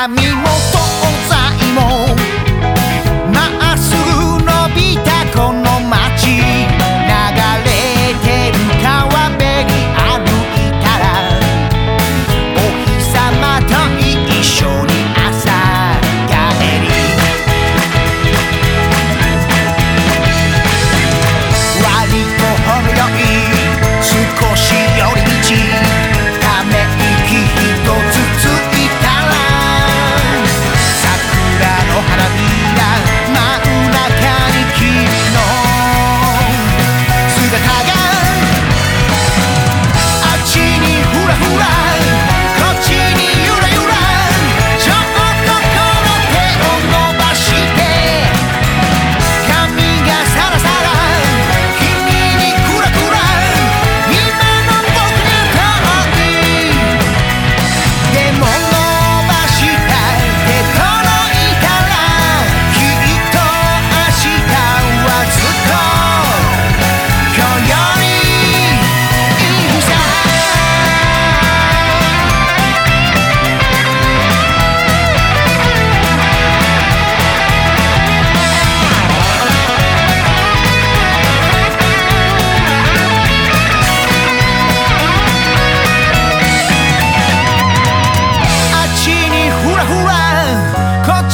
髪元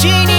she